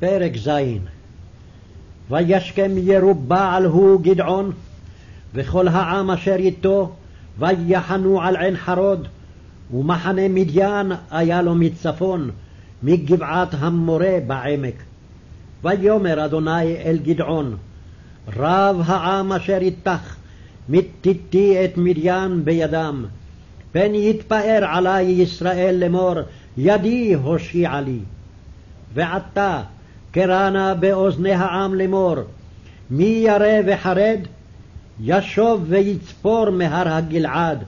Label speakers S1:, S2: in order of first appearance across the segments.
S1: פרק ז. וישכם ירובעל הוא גדעון, וכל העם אשר איתו, ויחנו על עין חרוד, ומחנה מדיין היה לו מצפון, מגבעת המורה בעמק. ויאמר אדוני אל גדעון, רב העם אשר איתך, מתיתי את מדיין בידם. פן יתפאר עלי ישראל לאמור, ידי הושיעה לי. ועתה קרא באוזני העם לאמור, מי ירא וחרד, ישוב ויצפור מהר הגלעד.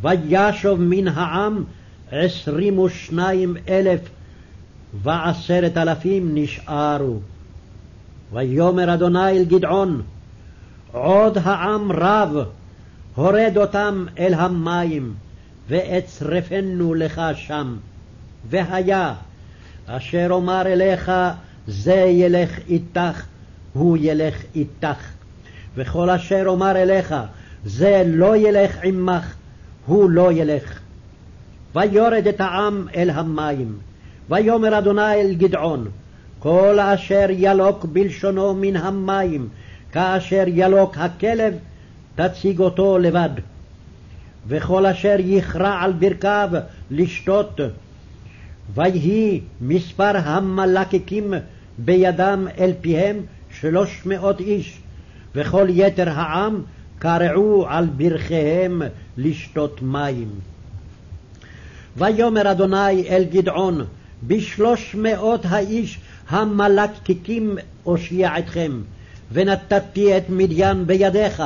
S1: וישוב מן העם עשרים ושניים אלף, ועשרת אלפים נשארו. ויאמר אדוני אל גדעון, עוד העם רב, הורד אותם אל המים, ואצרפנו לך שם. והיה, אשר אומר אליך, זה ילך איתך, הוא ילך איתך. וכל אשר אומר אליך, זה לא ילך עמך, הוא לא ילך. ויורד את העם אל המים. ויאמר אדוני אל גדעון, כל אשר ילוק בלשונו מן המים, כאשר ילוק הכלב, תציג אותו לבד. וכל אשר יכרע על ברכיו לשתות. ויהי מספר המלקקים בידם אל פיהם שלוש מאות איש, וכל יתר העם קרעו על ברכיהם לשתות מים. ויאמר אדוני אל גדעון, בשלוש מאות האיש המלקקים אושיע אתכם, ונתתי את מדיין בידיך,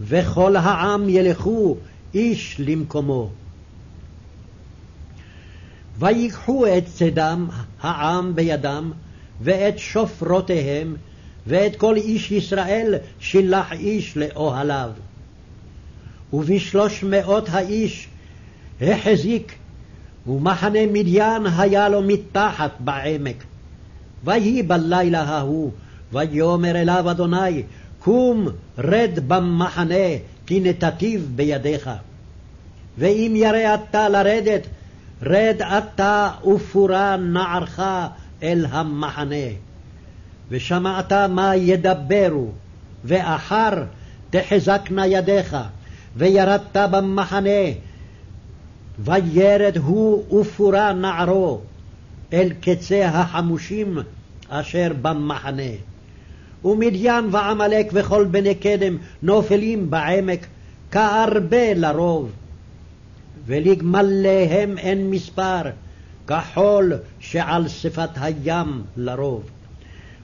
S1: וכל העם ילכו איש למקומו. ויקחו את צדם העם בידם, ואת שופרותיהם, ואת כל איש ישראל שילח איש לאוהליו. ובשלוש מאות האיש החזיק, ומחנה מדיין היה לו מתחת בעמק. ויהי בלילה ההוא, ויאמר אליו אדוני, קום רד במחנה, כי נתתיו בידיך. ואם ירא אתה לרדת, רד אתה ופורה נערך אל המחנה. ושמעת מה ידברו, ואחר תחזקנה ידיך, וירדת במחנה, וירד הוא ופורה נערו אל קצה החמושים אשר במחנה. ומדיין ועמלק וכל בני קדם נופלים בעמק, כארבה לרוב. ולגמליהם אין מספר, כחול שעל שפת הים לרוב.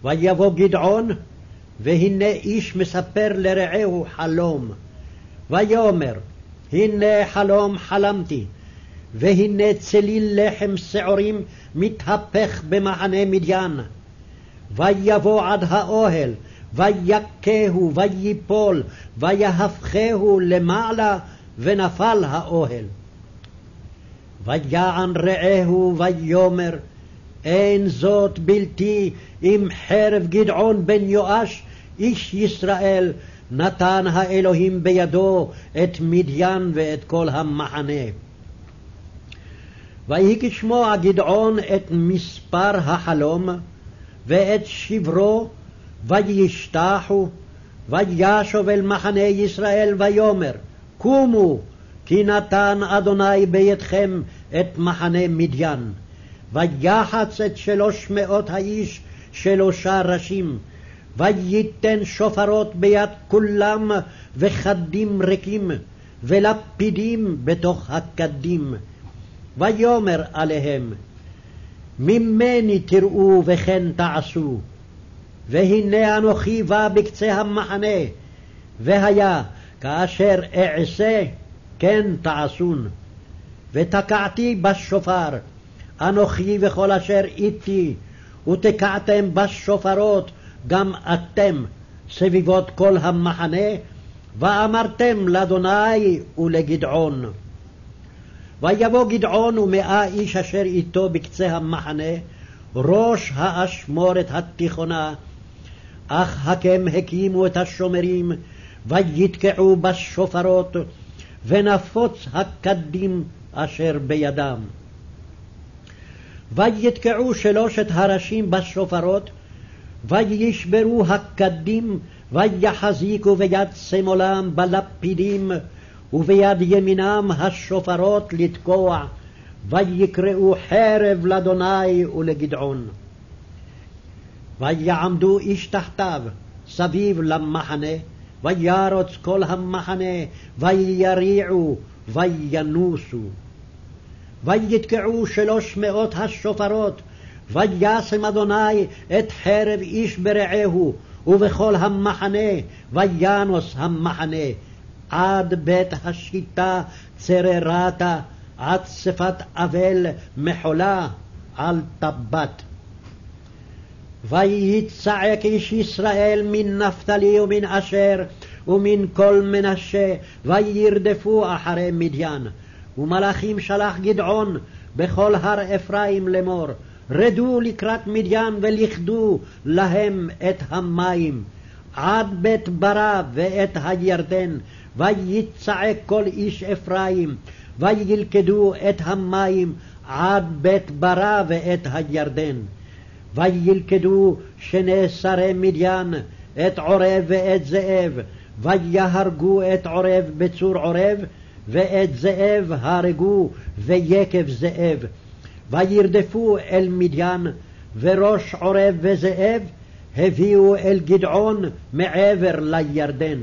S1: ויבוא גדעון, והנה איש מספר לרעהו חלום. ויאמר, הנה חלום חלמתי, והנה צליל לחם שעורים מתהפך במחנה מדיין. ויבוא עד האוהל, ויכהו, ויפול, ויהפכהו למעלה, ונפל האוהל. ויען רעהו, ויאמר, אין זאת בלתי אם חרב גדעון בן יואש, איש ישראל, נתן האלוהים בידו את מדיין ואת כל המחנה. ויהי כשמוע גדעון את מספר החלום, ואת שברו, וישתחו, וישוב אל מחנה ישראל, ויאמר, קומו, כי נתן אדוני בידכם את מחנה מדיין. ויחץ את שלוש מאות האיש שלושה ראשים, וייתן שופרות ביד כולם, וחדים ריקים, ולפידים בתוך הכדים. ויאמר עליהם, ממני תראו וכן תעשו. והנה אנוכי בא בקצה המחנה, והיה כאשר אעשה כן תעשון. ותקעתי בשופר, אנוכי וכל אשר איתי, ותקעתם בשופרות גם אתם סביבות כל המחנה, ואמרתם לאדוני ולגדעון. ויבוא גדעון ומאה איש אשר איתו בקצה המחנה, ראש האשמורת התיכונה, אך הקם הקימו את השומרים, ויתקעו בשופרות, ונפוץ הכדים אשר בידם. ויתקעו שלושת הראשים בשופרות, וישברו הקדים, ויחזיקו ביד שמאלם בלפידים, וביד ימינם השופרות לתקוע, ויקראו חרב לאדוני ולגדעון. ויעמדו איש תחתיו סביב למחנה, וירוץ כל המחנה, ויריעו, וינוסו. ויתקעו שלוש מאות השופרות, וישם אדוני את חרב איש ברעהו, ובכל המחנה, וינוס המחנה, עד בית השיטה צררתה, עד שפת אבל מחולה על טבת. ויצעק איש ישראל מן נפתלי ומן אשר ומן כל מנשה, וירדפו אחרי מדיין. ומלאכים שלח גדעון בכל הר אפרים לאמור, רדו לקראת מדיין ולכדו להם את המים, עד בית ברא ואת הירדן, ויצעק כל איש אפרים, וילכדו את המים עד בית ברא ואת הירדן. וילכדו שני שרי מדיין, את עורב ואת זאב, ויהרגו את עורב בצור עורב, ואת זאב הרגו ויקב זאב. וירדפו אל מדיין, וראש עורב וזאב הביאו אל גדעון מעבר לירדן.